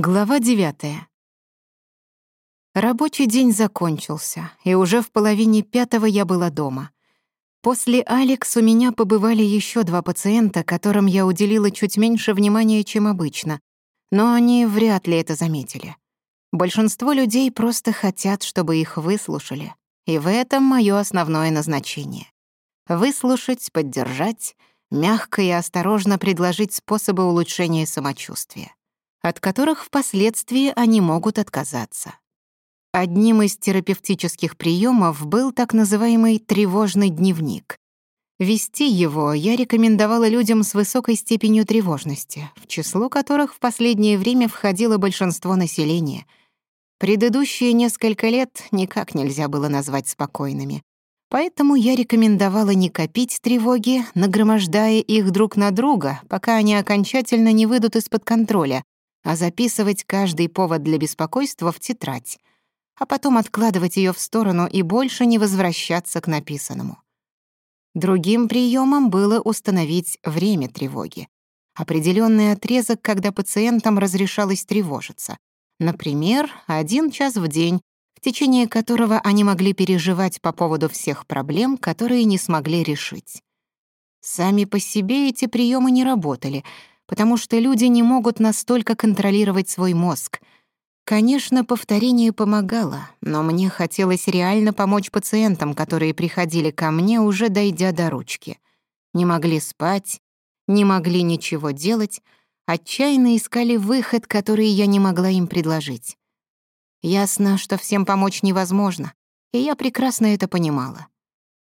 Глава девятая Рабочий день закончился, и уже в половине пятого я была дома. После Алекс у меня побывали еще два пациента, которым я уделила чуть меньше внимания, чем обычно, но они вряд ли это заметили. Большинство людей просто хотят, чтобы их выслушали, и в этом мое основное назначение. Выслушать, поддержать, мягко и осторожно предложить способы улучшения самочувствия от которых впоследствии они могут отказаться. Одним из терапевтических приемов был так называемый «тревожный дневник». Вести его я рекомендовала людям с высокой степенью тревожности, в число которых в последнее время входило большинство населения. Предыдущие несколько лет никак нельзя было назвать спокойными. Поэтому я рекомендовала не копить тревоги, нагромождая их друг на друга, пока они окончательно не выйдут из-под контроля, а записывать каждый повод для беспокойства в тетрадь, а потом откладывать ее в сторону и больше не возвращаться к написанному. Другим приемом было установить время тревоги. Определенный отрезок, когда пациентам разрешалось тревожиться. Например, один час в день, в течение которого они могли переживать по поводу всех проблем, которые не смогли решить. Сами по себе эти приемы не работали, потому что люди не могут настолько контролировать свой мозг. Конечно, повторение помогало, но мне хотелось реально помочь пациентам, которые приходили ко мне, уже дойдя до ручки. Не могли спать, не могли ничего делать, отчаянно искали выход, который я не могла им предложить. Ясно, что всем помочь невозможно, и я прекрасно это понимала.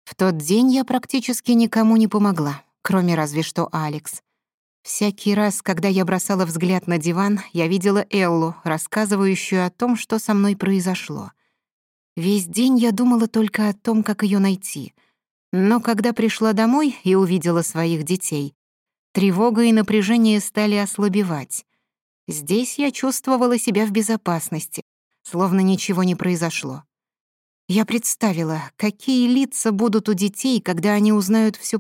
В тот день я практически никому не помогла, кроме разве что Алекс. Всякий раз, когда я бросала взгляд на диван, я видела Эллу, рассказывающую о том, что со мной произошло. Весь день я думала только о том, как ее найти. Но когда пришла домой и увидела своих детей, тревога и напряжение стали ослабевать. Здесь я чувствовала себя в безопасности, словно ничего не произошло. Я представила, какие лица будут у детей, когда они узнают всю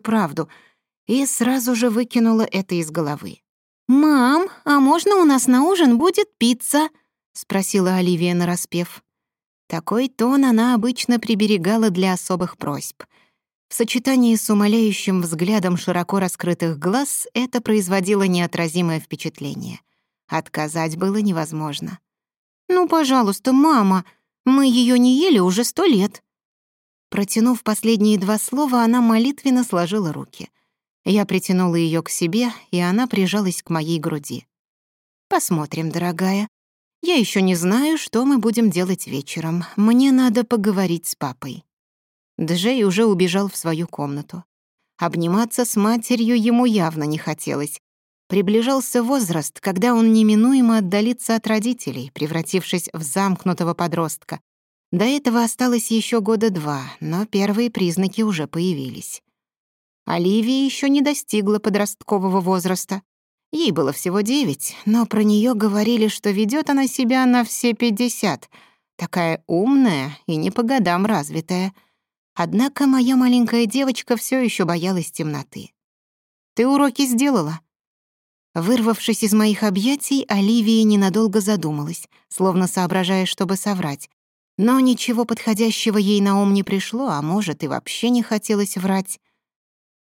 правду — и сразу же выкинула это из головы. «Мам, а можно у нас на ужин будет пицца?» — спросила Оливия нараспев. Такой тон она обычно приберегала для особых просьб. В сочетании с умоляющим взглядом широко раскрытых глаз это производило неотразимое впечатление. Отказать было невозможно. «Ну, пожалуйста, мама, мы ее не ели уже сто лет». Протянув последние два слова, она молитвенно сложила руки. Я притянула ее к себе, и она прижалась к моей груди. «Посмотрим, дорогая. Я еще не знаю, что мы будем делать вечером. Мне надо поговорить с папой». Джей уже убежал в свою комнату. Обниматься с матерью ему явно не хотелось. Приближался возраст, когда он неминуемо отдалится от родителей, превратившись в замкнутого подростка. До этого осталось еще года два, но первые признаки уже появились. Оливии а еще не достигла подросткового возраста. Ей было всего девять, но про нее говорили, что ведет она себя на все пятьдесят. Такая умная и не по годам развитая. Однако моя маленькая девочка все еще боялась темноты. «Ты уроки сделала?» Вырвавшись из моих объятий, Оливия ненадолго задумалась, словно соображая, чтобы соврать. Но ничего подходящего ей на ум не пришло, а может, и вообще не хотелось врать.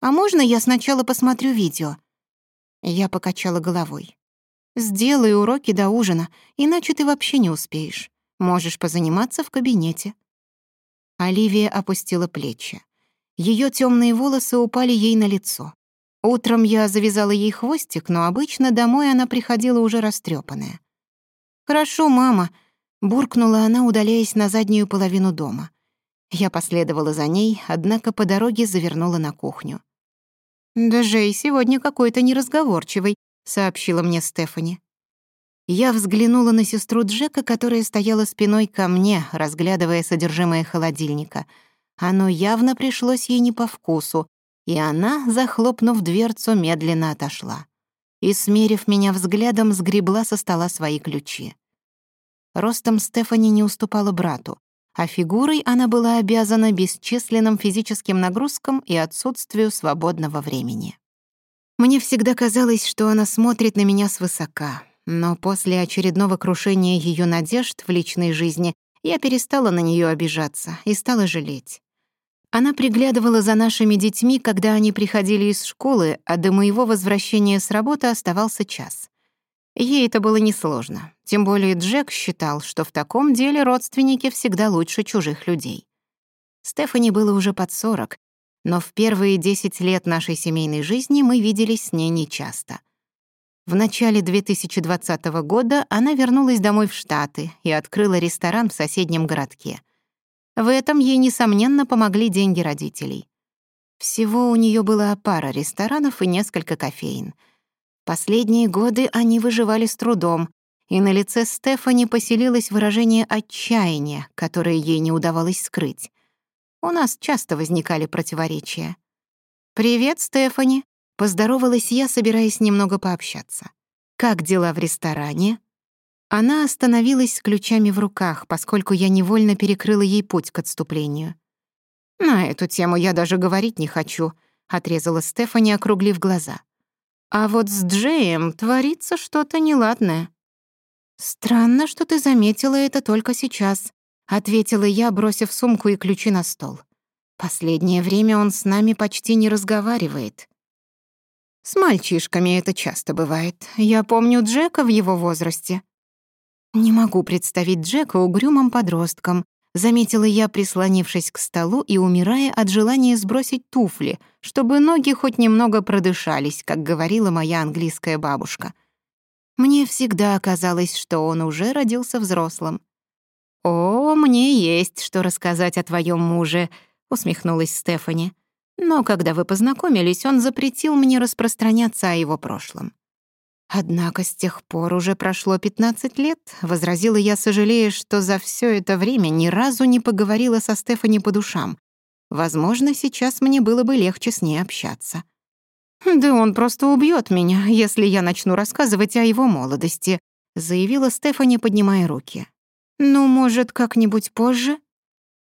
А можно я сначала посмотрю видео?» Я покачала головой. «Сделай уроки до ужина, иначе ты вообще не успеешь. Можешь позаниматься в кабинете». Оливия опустила плечи. Ее темные волосы упали ей на лицо. Утром я завязала ей хвостик, но обычно домой она приходила уже растрепанная. «Хорошо, мама», — буркнула она, удаляясь на заднюю половину дома. Я последовала за ней, однако по дороге завернула на кухню. «Да Жей сегодня какой-то неразговорчивый», — сообщила мне Стефани. Я взглянула на сестру Джека, которая стояла спиной ко мне, разглядывая содержимое холодильника. Оно явно пришлось ей не по вкусу, и она, захлопнув дверцу, медленно отошла. И, смерив меня взглядом, сгребла со стола свои ключи. Ростом Стефани не уступала брату а фигурой она была обязана бесчисленным физическим нагрузкам и отсутствию свободного времени. Мне всегда казалось, что она смотрит на меня свысока, но после очередного крушения ее надежд в личной жизни я перестала на нее обижаться и стала жалеть. Она приглядывала за нашими детьми, когда они приходили из школы, а до моего возвращения с работы оставался час. Ей это было несложно, тем более Джек считал, что в таком деле родственники всегда лучше чужих людей. Стефани было уже под сорок, но в первые десять лет нашей семейной жизни мы виделись с ней нечасто. В начале 2020 года она вернулась домой в Штаты и открыла ресторан в соседнем городке. В этом ей, несомненно, помогли деньги родителей. Всего у нее была пара ресторанов и несколько кофеин. Последние годы они выживали с трудом, и на лице Стефани поселилось выражение отчаяния, которое ей не удавалось скрыть. У нас часто возникали противоречия. «Привет, Стефани!» — поздоровалась я, собираясь немного пообщаться. «Как дела в ресторане?» Она остановилась с ключами в руках, поскольку я невольно перекрыла ей путь к отступлению. «На эту тему я даже говорить не хочу», — отрезала Стефани, округлив глаза. «А вот с Джеем творится что-то неладное». «Странно, что ты заметила это только сейчас», ответила я, бросив сумку и ключи на стол. Последнее время он с нами почти не разговаривает. С мальчишками это часто бывает. Я помню Джека в его возрасте. Не могу представить Джека угрюмым подростком, заметила я, прислонившись к столу и умирая от желания сбросить туфли, чтобы ноги хоть немного продышались, как говорила моя английская бабушка. Мне всегда казалось, что он уже родился взрослым. «О, мне есть что рассказать о твоем муже», — усмехнулась Стефани. «Но когда вы познакомились, он запретил мне распространяться о его прошлом». «Однако с тех пор уже прошло 15 лет», — возразила я, сожалея, что Возможно, сейчас мне было бы легче с ней общаться. «Да он просто убьет меня, если я начну рассказывать о его молодости», заявила Стефани, поднимая руки. «Ну, может, как-нибудь позже?»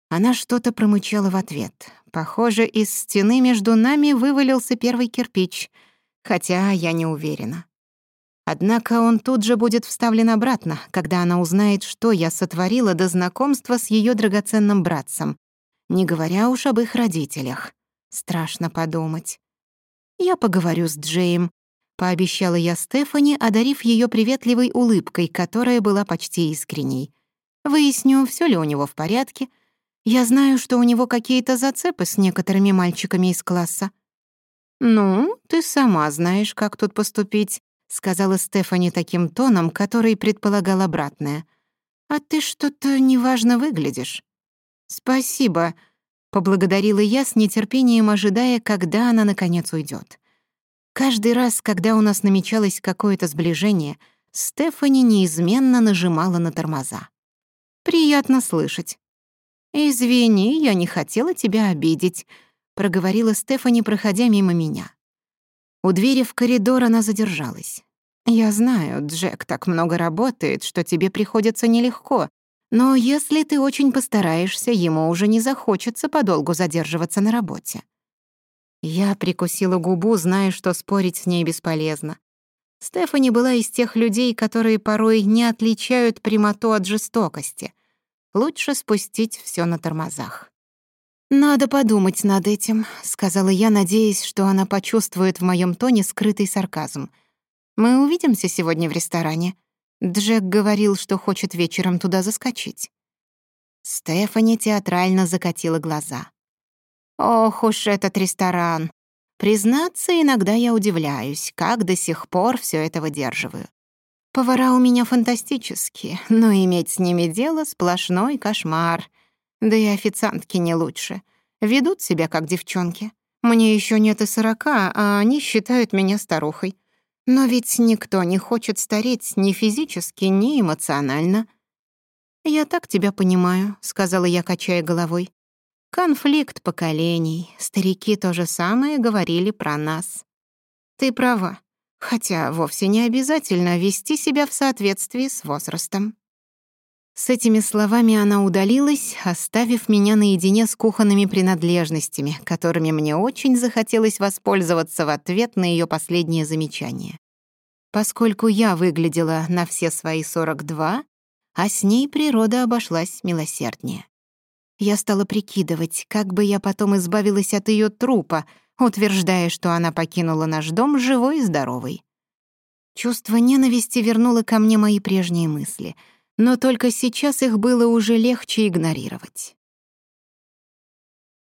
Она что-то промычала в ответ. Похоже, из стены между нами вывалился первый кирпич, хотя я не уверена. Однако он тут же будет вставлен обратно, когда она узнает, что я сотворила до знакомства с ее драгоценным братцем не говоря уж об их родителях. Страшно подумать. «Я поговорю с Джейм», — пообещала я Стефани, одарив ее приветливой улыбкой, которая была почти искренней. «Выясню, все ли у него в порядке. Я знаю, что у него какие-то зацепы с некоторыми мальчиками из класса». «Ну, ты сама знаешь, как тут поступить», — сказала Стефани таким тоном, который предполагал обратное. «А ты что-то неважно выглядишь». «Спасибо», — поблагодарила я с нетерпением, ожидая, когда она наконец уйдет. Каждый раз, когда у нас намечалось какое-то сближение, Стефани неизменно нажимала на тормоза. «Приятно слышать». «Извини, я не хотела тебя обидеть», — проговорила Стефани, проходя мимо меня. У двери в коридор она задержалась. «Я знаю, Джек так много работает, что тебе приходится нелегко, но если ты очень постараешься, ему уже не захочется подолгу задерживаться на работе. Я прикусила губу, зная, что спорить с ней бесполезно. Стефани была из тех людей, которые порой не отличают прямоту от жестокости. Лучше спустить все на тормозах. «Надо подумать над этим», — сказала я, надеясь, что она почувствует в моем тоне скрытый сарказм. «Мы увидимся сегодня в ресторане. Джек говорил, что хочет вечером туда заскочить». Стефани театрально закатила глаза. «Ох уж этот ресторан! Признаться, иногда я удивляюсь, как до сих пор все это выдерживаю. Повара у меня фантастические, но иметь с ними дело — сплошной кошмар. Да и официантки не лучше. Ведут себя как девчонки. Мне еще нет и сорока, а они считают меня старухой. Но ведь никто не хочет стареть ни физически, ни эмоционально. «Я так тебя понимаю», — сказала я, качая головой. «Конфликт поколений. Старики то же самое говорили про нас». «Ты права. Хотя вовсе не обязательно вести себя в соответствии с возрастом. С этими словами она удалилась, оставив меня наедине с кухонными принадлежностями, которыми мне очень захотелось воспользоваться в ответ на ее последнее замечание. поскольку я выглядела на все свои 42, а с ней природа обошлась милосерднее. Я стала прикидывать, как бы я потом избавилась от ее трупа, утверждая, что она покинула наш дом живой и здоровой. Чувство ненависти вернуло ко мне мои прежние мысли, но только сейчас их было уже легче игнорировать.